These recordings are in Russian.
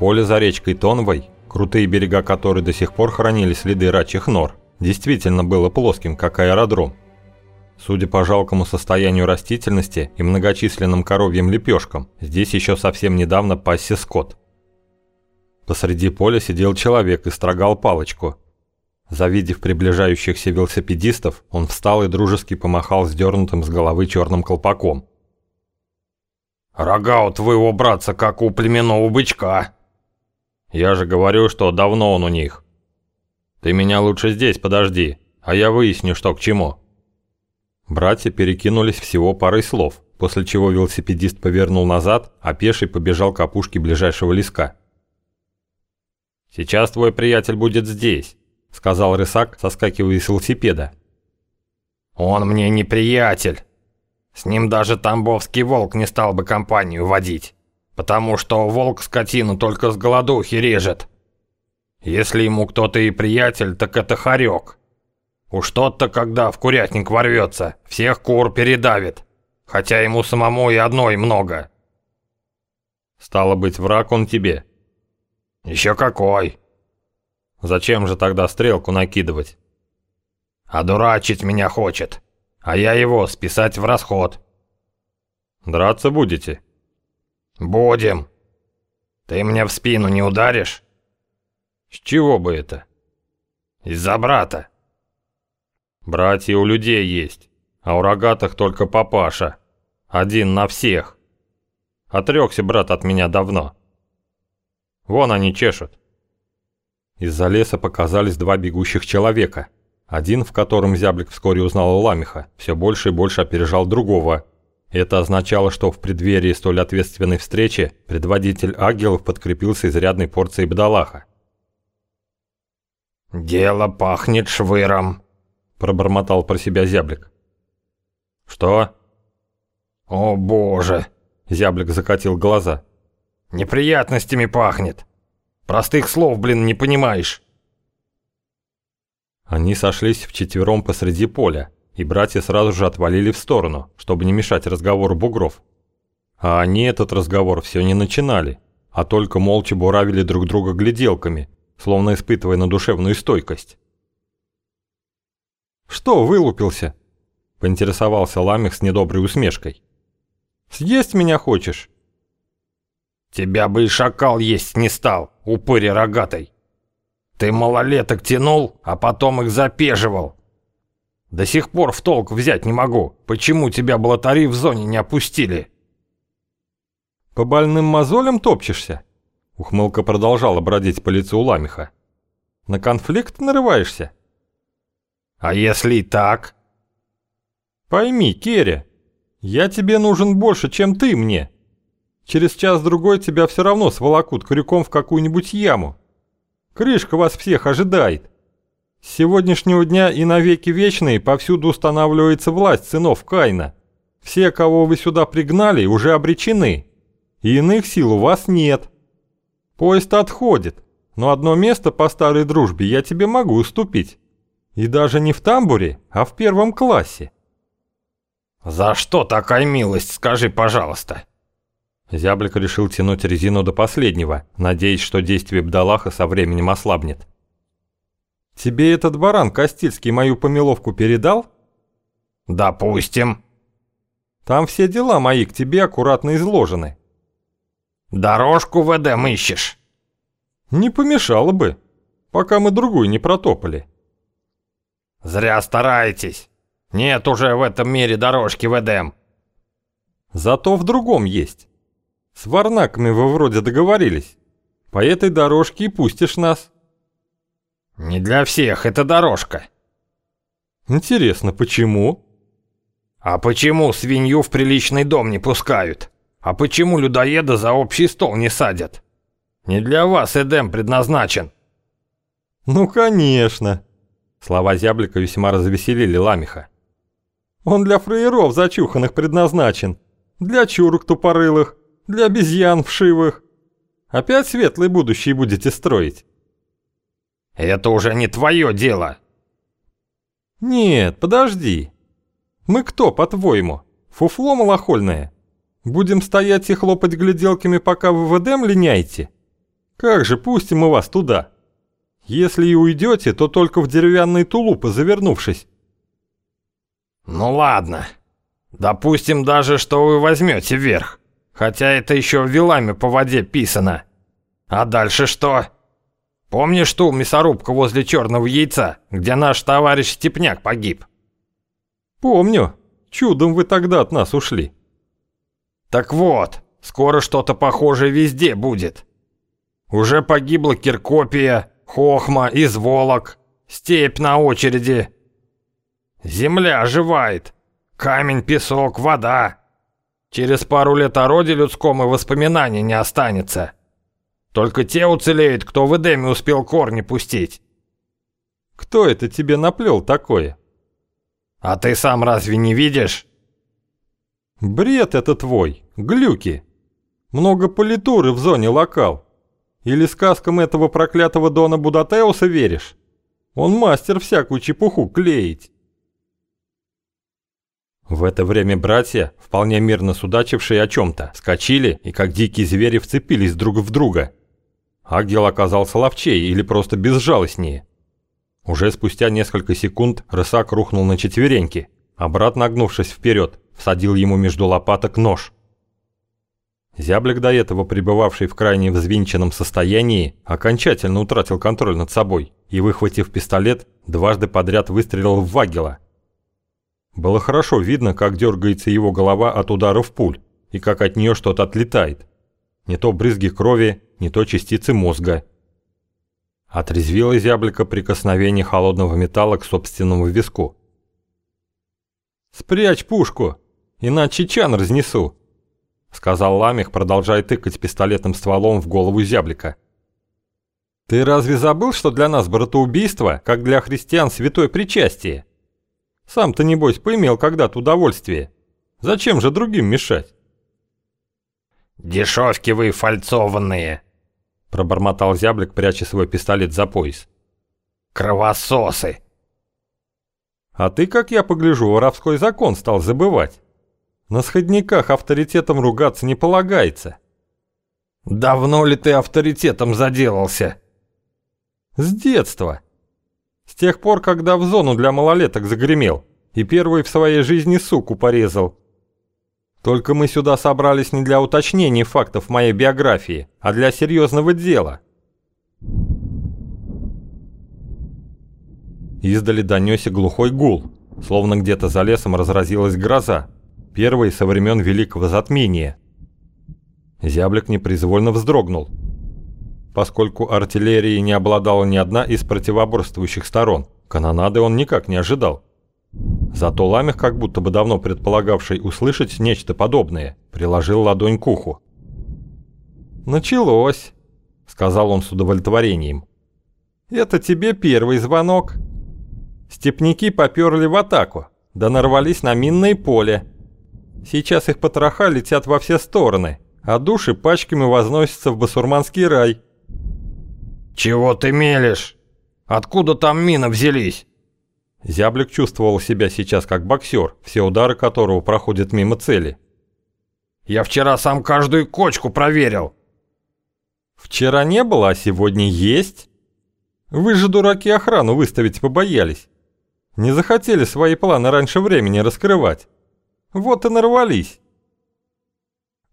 Поле за речкой Тоновой, крутые берега которой до сих пор хранили следы рачьих нор, действительно было плоским, как аэродром. Судя по жалкому состоянию растительности и многочисленным коровьим лепешкам, здесь еще совсем недавно пасся скот. Посреди поля сидел человек и строгал палочку. Завидев приближающихся велосипедистов, он встал и дружески помахал сдернутым с головы черным колпаком. «Рога у твоего братца, как у племенного бычка!» «Я же говорю, что давно он у них. Ты меня лучше здесь подожди, а я выясню, что к чему». Братья перекинулись всего парой слов, после чего велосипедист повернул назад, а пеший побежал к опушке ближайшего леска. «Сейчас твой приятель будет здесь», — сказал Рысак, соскакивая с велосипеда. «Он мне не приятель. С ним даже тамбовский волк не стал бы компанию водить, потому что волк скотину только с голодухи режет. Если ему кто-то и приятель, так это хорек. Уж тот-то, когда в курятник ворвется, всех кур передавит, хотя ему самому и одной много». «Стало быть, враг он тебе?» «Еще какой!» «Зачем же тогда стрелку накидывать?» «Одурачить меня хочет, а я его списать в расход». «Драться будете?» «Будем. Ты мне в спину не ударишь?» «С чего бы это?» «Из-за брата». «Братья у людей есть, а у рогатых только папаша. Один на всех. Отрекся брат от меня давно». Вон они чешут. Из-за леса показались два бегущих человека. Один, в котором зяблик вскоре узнал Ламиха, все больше и больше опережал другого. Это означало, что в преддверии столь ответственной встречи предводитель ангелов подкрепился изрядной порцией бдалаха. «Дело пахнет швыром», – пробормотал про себя зяблик. «Что?» «О боже!» – зяблик закатил глаза. Неприятностями пахнет. Простых слов, блин, не понимаешь. Они сошлись вчетвером посреди поля, и братья сразу же отвалили в сторону, чтобы не мешать разговору бугров. А они этот разговор все не начинали, а только молча буравили друг друга гляделками, словно испытывая на душевную стойкость. «Что вылупился?» – поинтересовался Ламих с недоброй усмешкой. «Съесть меня хочешь?» Тебя бы и шакал есть не стал, упырь рогатый. Ты малолеток тянул, а потом их запеживал. До сих пор в толк взять не могу, почему тебя блатари в зоне не опустили. По больным мозолям топчешься? Ухмылка продолжала бродить по лицу Ламиха. На конфликт нарываешься? А если и так? Пойми, Керри, я тебе нужен больше, чем ты мне. Через час-другой тебя все равно сволокут крюком в какую-нибудь яму. Крышка вас всех ожидает. С сегодняшнего дня и навеки вечные повсюду устанавливается власть сынов Кайна. Все, кого вы сюда пригнали, уже обречены. И иных сил у вас нет. Поезд отходит, но одно место по старой дружбе я тебе могу уступить. И даже не в тамбуре, а в первом классе. «За что такая милость, скажи, пожалуйста?» Зяблик решил тянуть резину до последнего, надеясь, что действие Бдалаха со временем ослабнет. «Тебе этот баран Костильский мою помеловку передал?» «Допустим». «Там все дела мои к тебе аккуратно изложены». «Дорожку в Эдем ищешь?» «Не помешало бы, пока мы другую не протопали». «Зря стараетесь. Нет уже в этом мире дорожки в Эдем». «Зато в другом есть». С варнаками вы вроде договорились. По этой дорожке и пустишь нас. Не для всех эта дорожка. Интересно, почему? А почему свинью в приличный дом не пускают? А почему людоеда за общий стол не садят? Не для вас Эдем предназначен. Ну, конечно. Слова зяблика весьма развеселили Ламиха. Он для фраеров зачуханных предназначен. Для чурок тупорылых для обезьян вшивых. Опять светлое будущее будете строить? Это уже не твое дело. Нет, подожди. Мы кто, по-твоему? Фуфло малохольное? Будем стоять и хлопать гляделками, пока вы в Эдем линяете? Как же, пустим мы вас туда. Если и уйдете, то только в деревянные тулупы, завернувшись. Ну ладно. Допустим даже, что вы возьмете верх. Хотя это еще вилами по воде писано. А дальше что? Помнишь ту мясорубку возле черного яйца, где наш товарищ Степняк погиб? Помню. Чудом вы тогда от нас ушли. Так вот, скоро что-то похожее везде будет. Уже погибла Киркопия, Хохма, Изволок, степь на очереди. Земля оживает. Камень, песок, вода. Через пару лет о роде людском и воспоминаний не останется. Только те уцелеют, кто в Эдеме успел корни пустить. Кто это тебе наплел такое? А ты сам разве не видишь? Бред это твой, глюки. Много политуры в зоне локал. Или сказкам этого проклятого Дона Будатеуса веришь? Он мастер всякую чепуху клеить. В это время братья, вполне мирно судачившие о чем-то, скочили и как дикие звери вцепились друг в друга. Агел оказался ловчей или просто безжалостнее. Уже спустя несколько секунд рысак рухнул на четвереньки, брат, нагнувшись вперед, всадил ему между лопаток нож. Зяблик, до этого пребывавший в крайне взвинченном состоянии, окончательно утратил контроль над собой и, выхватив пистолет, дважды подряд выстрелил в Вагела. Было хорошо видно, как дергается его голова от ударов пуль и как от нее что-то отлетает. Не то брызги крови, не то частицы мозга. Отрезвило зяблика прикосновение холодного металла к собственному виску. «Спрячь пушку, иначе чан разнесу», — сказал Ламих, продолжая тыкать пистолетным стволом в голову зяблика. «Ты разве забыл, что для нас братоубийство, как для христиан святое причастие? Сам-то, небось, поимел когда-то удовольствие. Зачем же другим мешать?» «Дешевки вы фальцованные!» — пробормотал зяблик, пряча свой пистолет за пояс. «Кровососы!» «А ты, как я погляжу, воровской закон стал забывать. На сходниках авторитетом ругаться не полагается». «Давно ли ты авторитетом заделался?» «С детства. С тех пор, когда в зону для малолеток загремел и первый в своей жизни суку порезал. Только мы сюда собрались не для уточнения фактов моей биографии, а для серьезного дела». Издали донесся глухой гул, словно где-то за лесом разразилась гроза, первой со времен Великого Затмения. Зяблик непроизвольно вздрогнул, поскольку артиллерии не обладала ни одна из противоборствующих сторон, канонады он никак не ожидал. Зато Ламех, как будто бы давно предполагавший услышать нечто подобное, приложил ладонь к уху. «Началось», — сказал он с удовлетворением. «Это тебе первый звонок. Степняки поперли в атаку, да нарвались на минное поле. Сейчас их потроха летят во все стороны, а души пачками возносятся в басурманский рай». «Чего ты мелешь? Откуда там мины взялись?» Зяблик чувствовал себя сейчас как боксер, все удары которого проходят мимо цели. «Я вчера сам каждую кочку проверил». «Вчера не было, а сегодня есть? Вы же, дураки, охрану выставить побоялись. Не захотели свои планы раньше времени раскрывать. Вот и нарвались».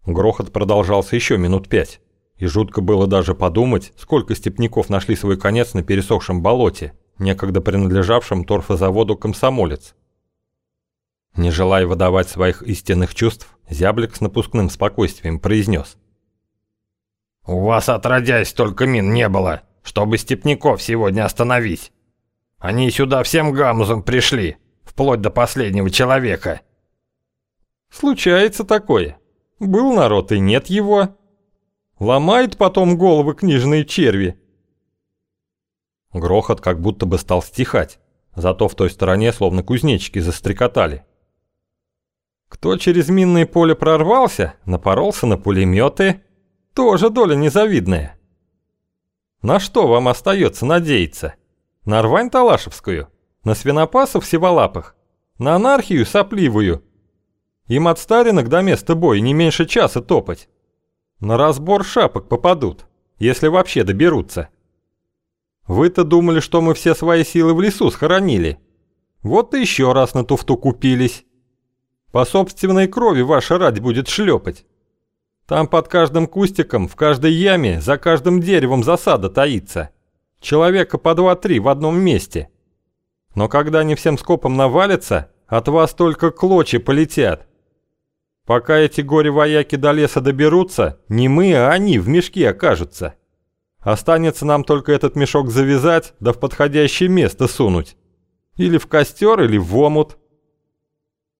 Грохот продолжался еще минут пять, и жутко было даже подумать, сколько степняков нашли свой конец на пересохшем болоте некогда принадлежавшим торфозаводу «Комсомолец». Не желая выдавать своих истинных чувств, зяблик с напускным спокойствием произнес. «У вас отродясь только мин не было, чтобы степняков сегодня остановить. Они сюда всем гамузом пришли, вплоть до последнего человека». «Случается такое. Был народ и нет его. Ломают потом головы книжные черви, Грохот как будто бы стал стихать, зато в той стороне словно кузнечики застрекотали. Кто через минное поле прорвался, напоролся на пулеметы, тоже доля незавидная. На что вам остается надеяться? На рвань Талашевскую? На свинопасов сиволапых? На анархию сопливую? Им от старинок до места боя не меньше часа топать. На разбор шапок попадут. если вообще доберутся. Вы-то думали, что мы все свои силы в лесу схоронили. Вот и еще раз на туфту купились. По собственной крови ваша рать будет шлепать. Там под каждым кустиком, в каждой яме, за каждым деревом засада таится. Человека по два-три в одном месте. Но когда они всем скопом навалятся, от вас только клочья полетят. Пока эти горе-вояки до леса доберутся, не мы, а они в мешке окажутся. Останется нам только этот мешок завязать, да в подходящее место сунуть. Или в костер, или в омут.